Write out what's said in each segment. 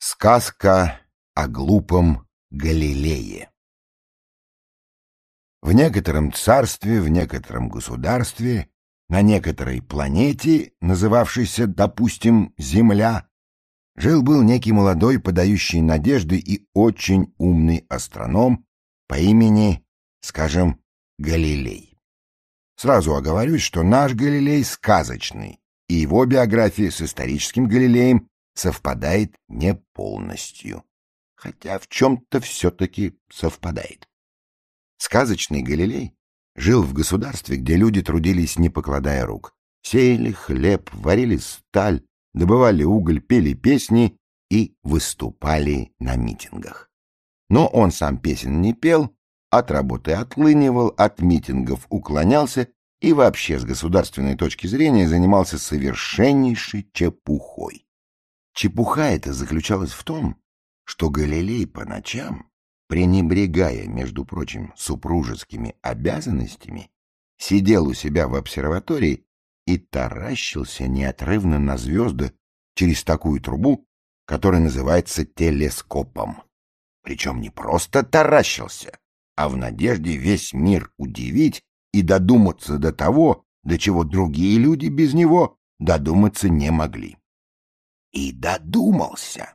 Сказка о глупом Галилее В некотором царстве, в некотором государстве, на некоторой планете, называвшейся, допустим, Земля, жил-был некий молодой, подающий надежды и очень умный астроном по имени, скажем, Галилей. Сразу оговорюсь, что наш Галилей сказочный, и его биография с историческим Галилеем совпадает не полностью, хотя в чем-то все-таки совпадает. Сказочный Галилей жил в государстве, где люди трудились, не покладая рук. Сеяли хлеб, варили сталь, добывали уголь, пели песни и выступали на митингах. Но он сам песен не пел, от работы отлынивал, от митингов уклонялся и вообще с государственной точки зрения занимался совершеннейшей чепухой. Чепуха эта заключалась в том, что Галилей по ночам, пренебрегая, между прочим, супружескими обязанностями, сидел у себя в обсерватории и таращился неотрывно на звезды через такую трубу, которая называется телескопом. Причем не просто таращился, а в надежде весь мир удивить и додуматься до того, до чего другие люди без него додуматься не могли. И додумался.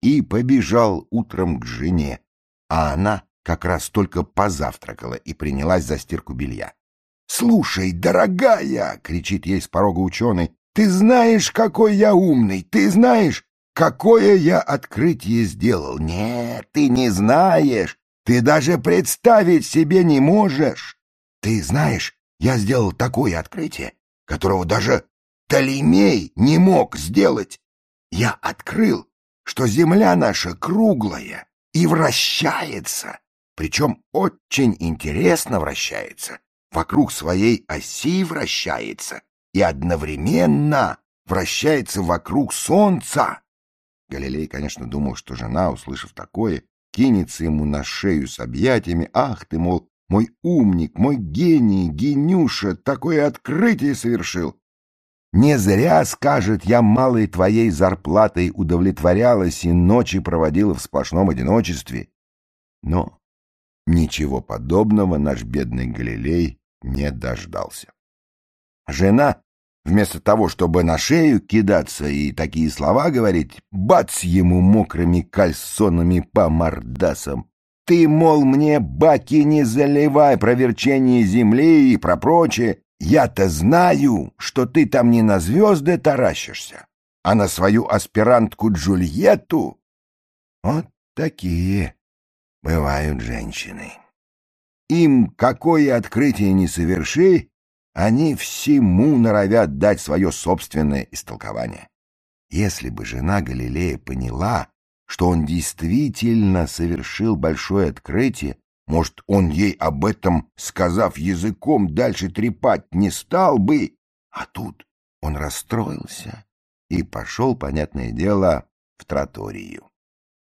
И побежал утром к жене, а она как раз только позавтракала и принялась за стирку белья. «Слушай, дорогая!» — кричит ей с порога ученый. «Ты знаешь, какой я умный! Ты знаешь, какое я открытие сделал! Нет, ты не знаешь! Ты даже представить себе не можешь! Ты знаешь, я сделал такое открытие, которого даже Толемей не мог сделать! Я открыл, что Земля наша круглая и вращается, причем очень интересно вращается, вокруг своей оси вращается и одновременно вращается вокруг Солнца. Галилей, конечно, думал, что жена, услышав такое, кинется ему на шею с объятиями. «Ах ты, мол, мой умник, мой гений, генюша, такое открытие совершил!» Не зря, скажет, я малой твоей зарплатой удовлетворялась и ночи проводила в сплошном одиночестве. Но ничего подобного наш бедный Галилей не дождался. Жена, вместо того, чтобы на шею кидаться и такие слова говорить, бац ему мокрыми кальсонами по мордасам. Ты, мол, мне баки не заливай про верчение земли и про прочее. Я-то знаю, что ты там не на звезды таращишься, а на свою аспирантку Джульетту. Вот такие бывают женщины. Им какое открытие не соверши, они всему норовят дать свое собственное истолкование. Если бы жена Галилея поняла, что он действительно совершил большое открытие, может, он ей об этом, сказав языком, дальше трепать не стал бы? А тут он расстроился и пошел, понятное дело, в троторию.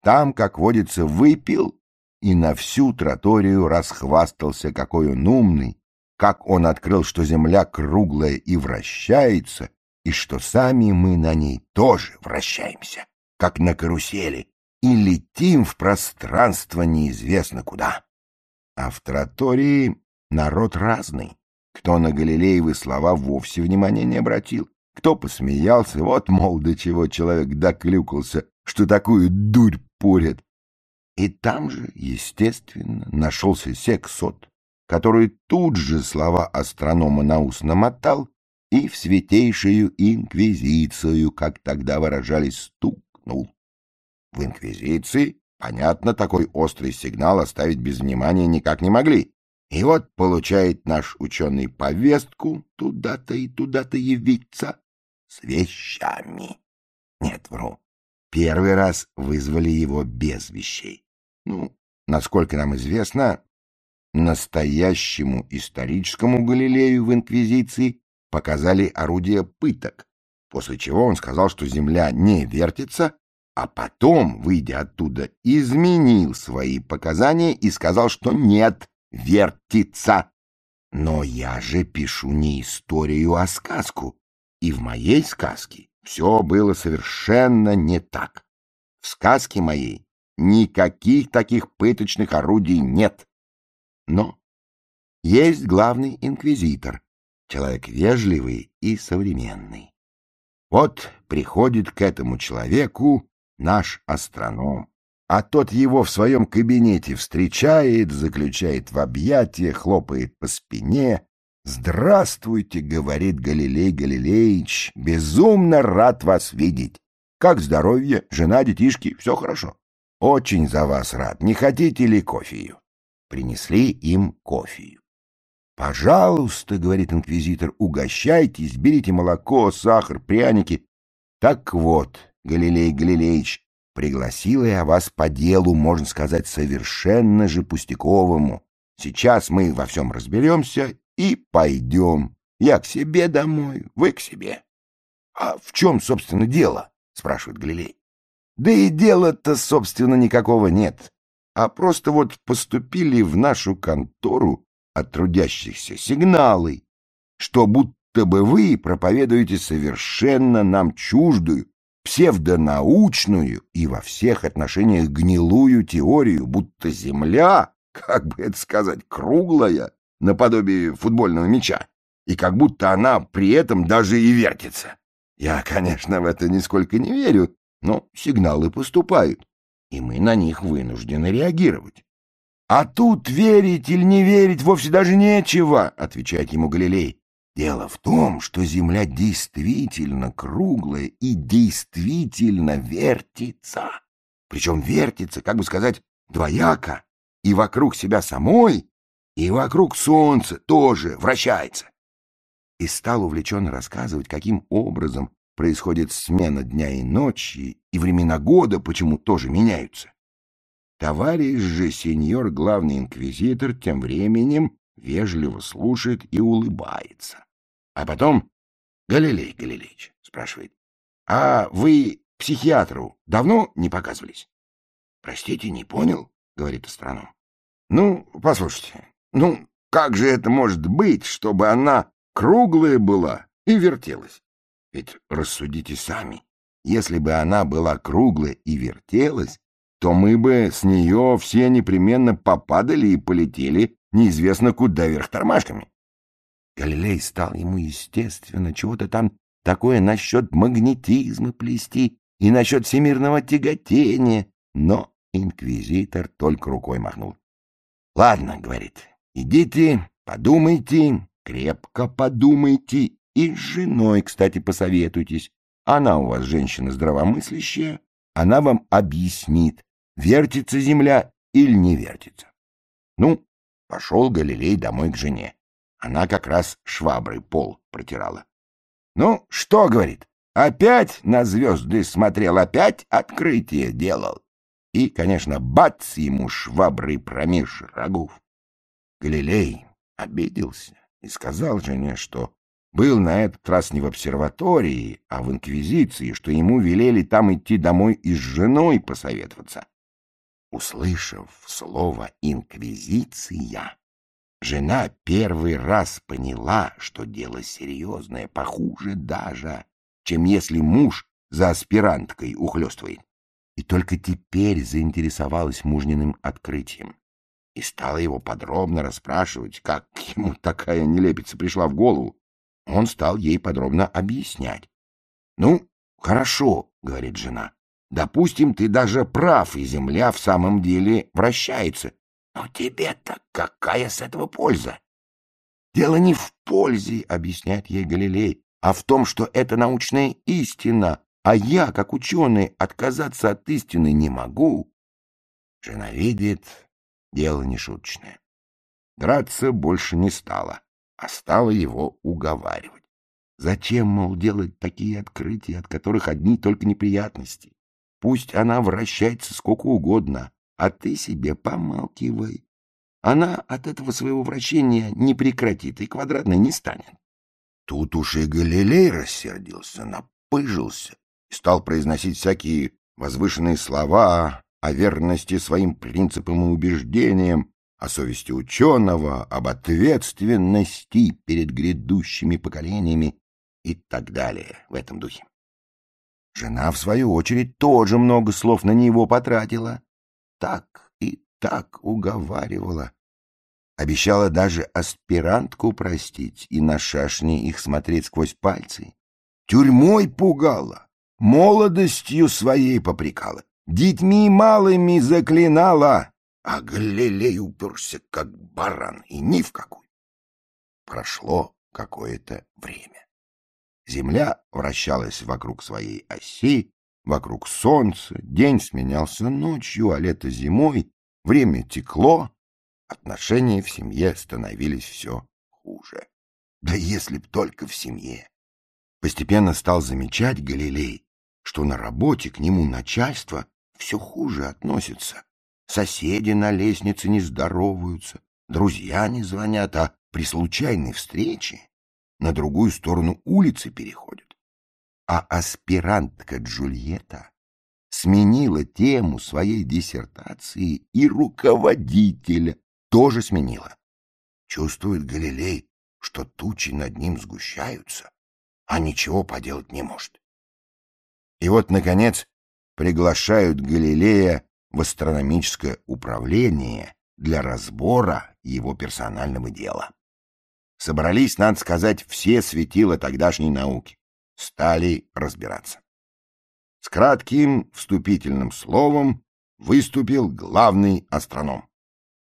Там, как водится, выпил и на всю троторию расхвастался, какой он умный, как он открыл, что земля круглая и вращается, и что сами мы на ней тоже вращаемся, как на карусели, и летим в пространство неизвестно куда. А в тротории народ разный. Кто на Галилеевы слова вовсе внимания не обратил, кто посмеялся, вот, мол, до чего человек доклюкался, что такую дурь порят. И там же, естественно, нашелся сексот, который тут же слова астронома на ус намотал и в святейшую инквизицию, как тогда выражались, стукнул. В инквизиции Понятно, такой острый сигнал оставить без внимания никак не могли. И вот получает наш ученый повестку туда-то и туда-то явиться с вещами. Нет, вру. Первый раз вызвали его без вещей. Ну, насколько нам известно, настоящему историческому Галилею в Инквизиции показали орудие пыток, после чего он сказал, что Земля не вертится, а потом, выйдя оттуда, изменил свои показания и сказал, что нет, вертится. Но я же пишу не историю, а сказку, и в моей сказке все было совершенно не так. В сказке моей никаких таких пыточных орудий нет. Но есть главный инквизитор, человек вежливый и современный. Вот приходит к этому человеку наш астроном, а тот его в своем кабинете встречает, заключает в объятия, хлопает по спине. «Здравствуйте», — говорит Галилей Галилеич, — «безумно рад вас видеть. Как здоровье, жена, детишки, все хорошо. Очень за вас рад. Не хотите ли кофею?» Принесли им кофею. «Пожалуйста», — говорит инквизитор, — «угощайтесь, берите молоко, сахар, пряники». «Так вот, Галилей Галилеич, пригласила я вас по делу, можно сказать, совершенно же пустяковому. Сейчас мы во всем разберемся и пойдем. Я к себе домой, вы к себе». «А в чем, собственно, дело?» — спрашивает Галилей. «Да и дела-то, собственно, никакого нет, а просто вот поступили в нашу контору от трудящихся сигналы, что будто бы вы проповедуете совершенно нам чуждую, псевдонаучную и во всех отношениях гнилую теорию, будто Земля, как бы это сказать, круглая, наподобие футбольного мяча, и как будто она при этом даже и вертится. Я, конечно, в это нисколько не верю, но сигналы поступают, и мы на них вынуждены реагировать. А тут верить или не верить вовсе даже нечего, отвечает ему Галилей. Дело в том, что Земля действительно круглая и действительно вертится. Причем вертится, как бы сказать, двояко, и вокруг себя самой, и вокруг Солнца тоже вращается. И стал увлеченно рассказывать, каким образом происходит смена дня и ночи, и времена года почему тоже меняются. Товарищ же сеньор главный инквизитор тем временем вежливо слушает и улыбается. А потом Галилей Галилеич спрашивает, «А вы психиатру давно не показывались?» «Простите, не понял», — говорит астроном. «Ну, послушайте, ну, как же это может быть, чтобы она круглая была и вертелась? Ведь рассудите сами, если бы она была круглая и вертелась, то мы бы с нее все непременно попадали и полетели неизвестно куда вверх тормашками. Галилей стал ему, естественно, чего-то там такое насчет магнетизма плести и насчет всемирного тяготения, но инквизитор только рукой махнул. — Ладно, — говорит, — идите, подумайте, крепко подумайте и с женой, кстати, посоветуйтесь. Она у вас женщина здравомыслящая, она вам объяснит, вертится земля или не вертится. Ну, пошел Галилей домой к жене. Она как раз шваброй пол протирала. Ну, что, говорит, опять на звезды смотрел, опять открытие делал. И, конечно, бац ему шваброй промеж рогов. Галилей обиделся и сказал жене, что был на этот раз не в обсерватории, а в инквизиции, что ему велели там идти домой и с женой посоветоваться. Услышав слово «инквизиция», жена первый раз поняла, что дело серьезное, похуже даже, чем если муж за аспиранткой ухлёстывает. И только теперь заинтересовалась мужниным открытием и стала его подробно расспрашивать, как ему такая нелепица пришла в голову. Он стал ей подробно объяснять. — Ну, хорошо, — говорит жена, Допустим, ты даже прав, и Земля в самом деле вращается. Но тебе-то какая с этого польза? Дело не в пользе, объясняет ей Галилей, а в том, что это научная истина, а я, как ученый, отказаться от истины не могу. Жена видит, дело не шуточное. Драться больше не стала, а стала его уговаривать. Зачем, мол, делать такие открытия, от которых одни только неприятности? Пусть она вращается сколько угодно, а ты себе помалкивай. Она от этого своего вращения не прекратит и квадратной не станет. Тут уж и Галилей рассердился, напыжился и стал произносить всякие возвышенные слова о верности своим принципам и убеждениям, о совести ученого, об ответственности перед грядущими поколениями и так далее в этом духе. Жена, в свою очередь, тоже много слов на него потратила. Так и так уговаривала. Обещала даже аспирантку простить и на шашни их смотреть сквозь пальцы. Тюрьмой пугала, молодостью своей попрекала, детьми малыми заклинала, а Галилей уперся, как баран, и ни в какую. Прошло какое-то время. Земля вращалась вокруг своей оси, вокруг солнца, день сменялся ночью, а лето зимой, время текло, отношения в семье становились все хуже. Да если б только в семье. Постепенно стал замечать Галилей, что на работе к нему начальство все хуже относится. Соседи на лестнице не здороваются, друзья не звонят, а при случайной встрече на другую сторону улицы переходят. А аспирантка Джульетта сменила тему своей диссертации и руководителя тоже сменила. Чувствует Галилей, что тучи над ним сгущаются, а ничего поделать не может. И вот, наконец, приглашают Галилея в астрономическое управление для разбора его персонального дела. Собрались, надо сказать, все светила тогдашней науки. Стали разбираться. С кратким вступительным словом выступил главный астроном.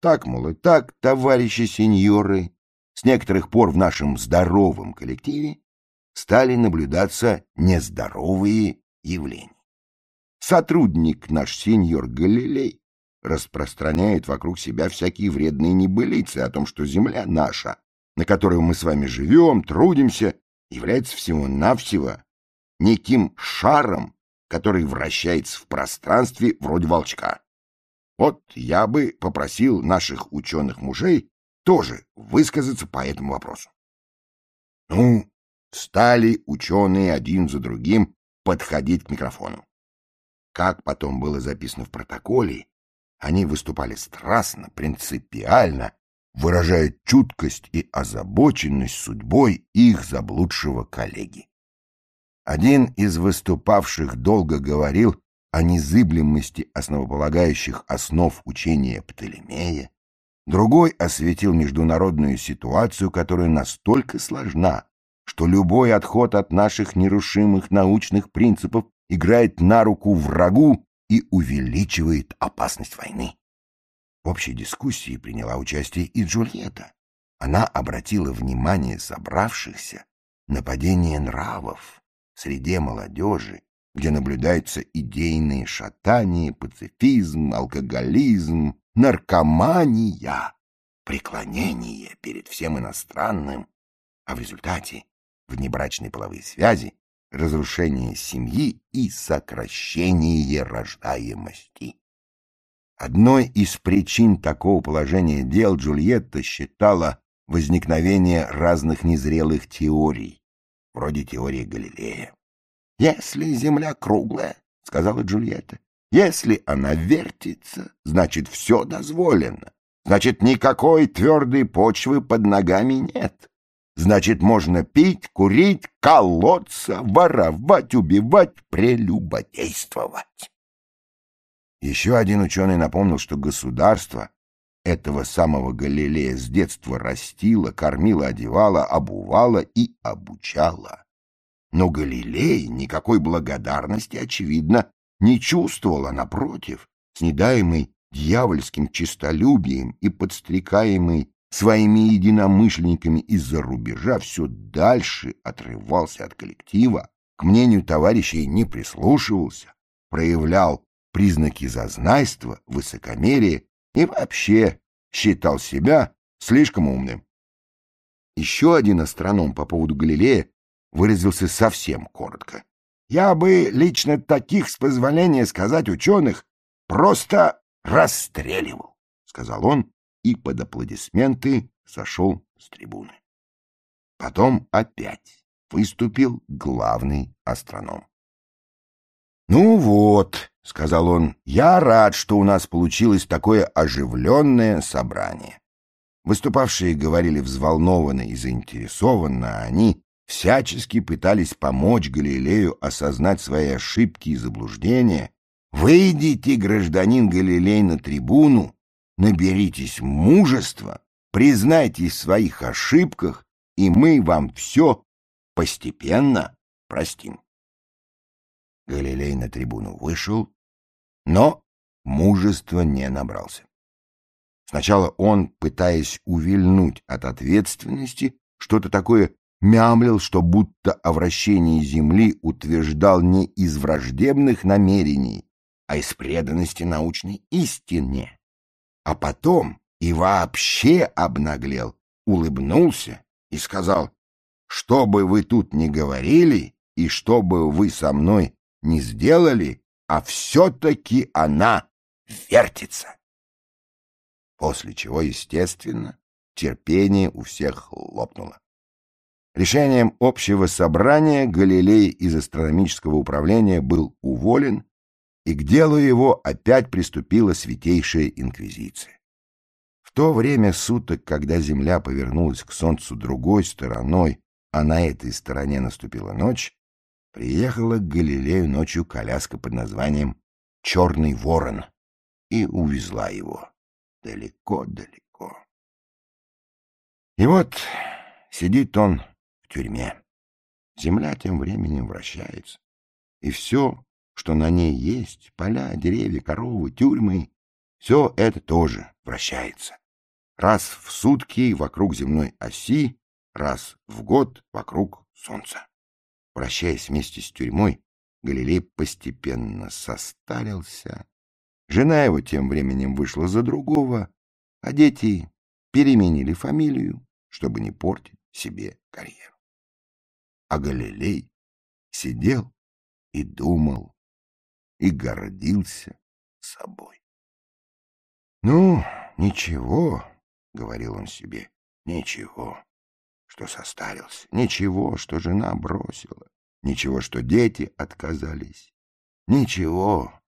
Так, мол, и так, товарищи сеньоры, с некоторых пор в нашем здоровом коллективе стали наблюдаться нездоровые явления. Сотрудник наш сеньор Галилей распространяет вокруг себя всякие вредные небылицы о том, что Земля наша, на которой мы с вами живем, трудимся, является всего-навсего неким шаром, который вращается в пространстве вроде волчка. Вот я бы попросил наших ученых-мужей тоже высказаться по этому вопросу. Ну, стали ученые один за другим подходить к микрофону. Как потом было записано в протоколе, они выступали страстно, принципиально, выражая чуткость и озабоченность судьбой их заблудшего коллеги. Один из выступавших долго говорил о незыблемости основополагающих основ учения Птолемея, другой осветил международную ситуацию, которая настолько сложна, что любой отход от наших нерушимых научных принципов играет на руку врагу и увеличивает опасность войны. В общей дискуссии приняла участие и Джульетта. Она обратила внимание собравшихся на падение нравов в среде молодежи, где наблюдаются идейные шатания, пацифизм, алкоголизм, наркомания, преклонение перед всем иностранным, а в результате внебрачной половые связи разрушение семьи и сокращение рождаемости. Одной из причин такого положения дел Джульетта считала возникновение разных незрелых теорий, вроде теории Галилея. «Если Земля круглая, — сказала Джульетта, — если она вертится, значит, все дозволено, значит, никакой твердой почвы под ногами нет. Значит, можно пить, курить, колоться, воровать, убивать, прелюбодействовать. Еще один ученый напомнил, что государство этого самого Галилея с детства растило, кормило, одевало, обувало и обучало. Но Галилей никакой благодарности, очевидно, не чувствовал, а напротив, снедаемый дьявольским честолюбием и подстрекаемый своими единомышленниками из-за рубежа все дальше отрывался от коллектива, к мнению товарищей не прислушивался, проявлял признаки зазнайства, высокомерия и вообще считал себя слишком умным. Еще один астроном по поводу Галилея выразился совсем коротко. «Я бы лично таких, с позволения сказать ученых, просто расстреливал», — сказал он и под аплодисменты сошел с трибуны. Потом опять выступил главный астроном. «Ну вот», — сказал он, — «я рад, что у нас получилось такое оживленное собрание». Выступавшие говорили взволнованно и заинтересованно, а они всячески пытались помочь Галилею осознать свои ошибки и заблуждения, выйдите, гражданин Галилей, на трибуну, наберитесь мужества, признайтесь в своих ошибках, и мы вам все постепенно простим. Галилей на трибуну вышел, но мужества не набрался. Сначала он, пытаясь увильнуть от ответственности, что-то такое мямлил, что будто о вращении Земли утверждал не из враждебных намерений, а из преданности научной истине. А потом и вообще обнаглел, улыбнулся и сказал, что бы вы тут ни говорили и что бы вы со мной не сделали, а все-таки она вертится. После чего, естественно, терпение у всех лопнуло. Решением общего собрания Галилей из астрономического управления был уволен, и к делу его опять приступила Святейшая Инквизиция. В то время суток, когда Земля повернулась к Солнцу другой стороной, а на этой стороне наступила ночь, приехала к Галилею ночью коляска под названием «Черный ворон» и увезла его далеко-далеко. И вот сидит он тюрьме. Земля тем временем вращается, и все, что на ней есть, поля, деревья, коровы, тюрьмы, все это тоже вращается. Раз в сутки вокруг земной оси, раз в год вокруг Солнца. Вращаясь вместе с тюрьмой, Галилей постепенно состарился. Жена его тем временем вышла за другого, а дети переменили фамилию, чтобы не портить себе карьеру а Галилей сидел и думал, и гордился собой. — Ну, ничего, — говорил он себе, — ничего, что состарился, ничего, что жена бросила, ничего, что дети отказались, ничего,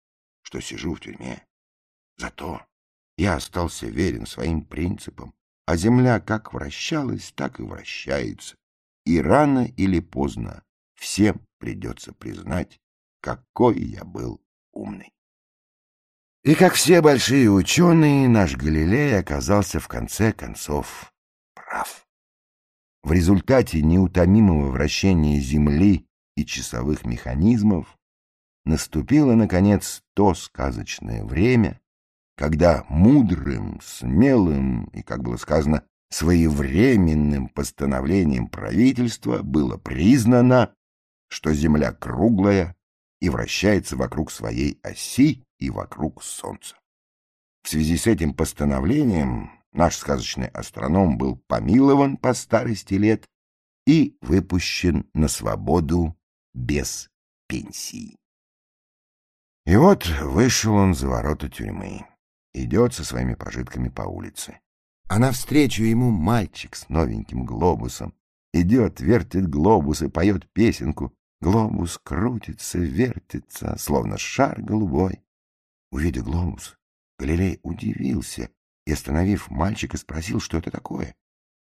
что сижу в тюрьме. Зато я остался верен своим принципам, а земля как вращалась, так и вращается и рано или поздно всем придется признать, какой я был умный. И как все большие ученые, наш Галилей оказался в конце концов прав. В результате неутомимого вращения Земли и часовых механизмов наступило, наконец, то сказочное время, когда мудрым, смелым и, как было сказано, своевременным постановлением правительства было признано, что Земля круглая и вращается вокруг своей оси и вокруг Солнца. В связи с этим постановлением наш сказочный астроном был помилован по старости лет и выпущен на свободу без пенсии. И вот вышел он за ворота тюрьмы, идет со своими пожитками по улице. А навстречу ему мальчик с новеньким глобусом. Идет, вертит глобус и поет песенку. Глобус крутится, вертится, словно шар голубой. Увидя глобус, Галилей удивился и, остановив мальчика, спросил, что это такое.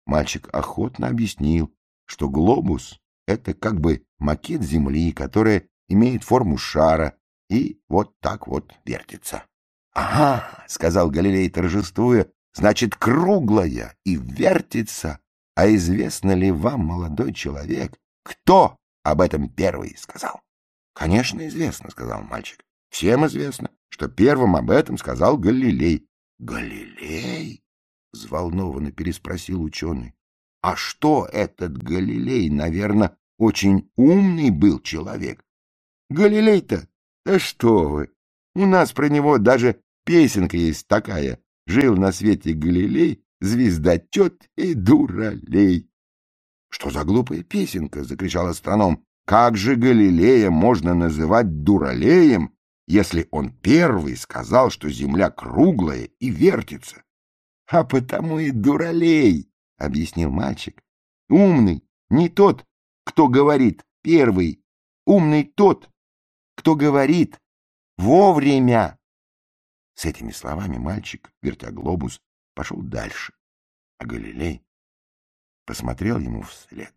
Мальчик охотно объяснил, что глобус — это как бы макет Земли, которая имеет форму шара и вот так вот вертится. — Ага, — сказал Галилей, торжествуя, значит, круглая и вертится. А известно ли вам, молодой человек, кто об этом первый сказал? — Конечно, известно, — сказал мальчик. — Всем известно, что первым об этом сказал Галилей. — Галилей? — взволнованно переспросил ученый. — А что этот Галилей, наверное, очень умный был человек? — Галилей-то? Да что вы! У нас про него даже песенка есть такая. Жил на свете Галилей, звездочет и дуралей. — Что за глупая песенка? — закричал астроном. — Как же Галилея можно называть дуралеем, если он первый сказал, что Земля круглая и вертится? — А потому и дуралей, — объяснил мальчик. — Умный не тот, кто говорит первый, умный тот, кто говорит вовремя. С этими словами мальчик, вертя глобус, пошел дальше, а Галилей посмотрел ему вслед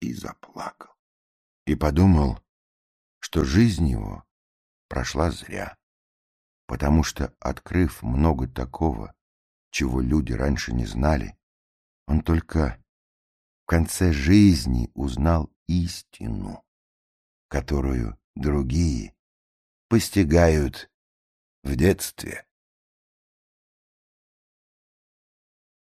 и заплакал. И подумал, что жизнь его прошла зря, потому что, открыв много такого, чего люди раньше не знали, он только в конце жизни узнал истину, которую другие постигают в детстве.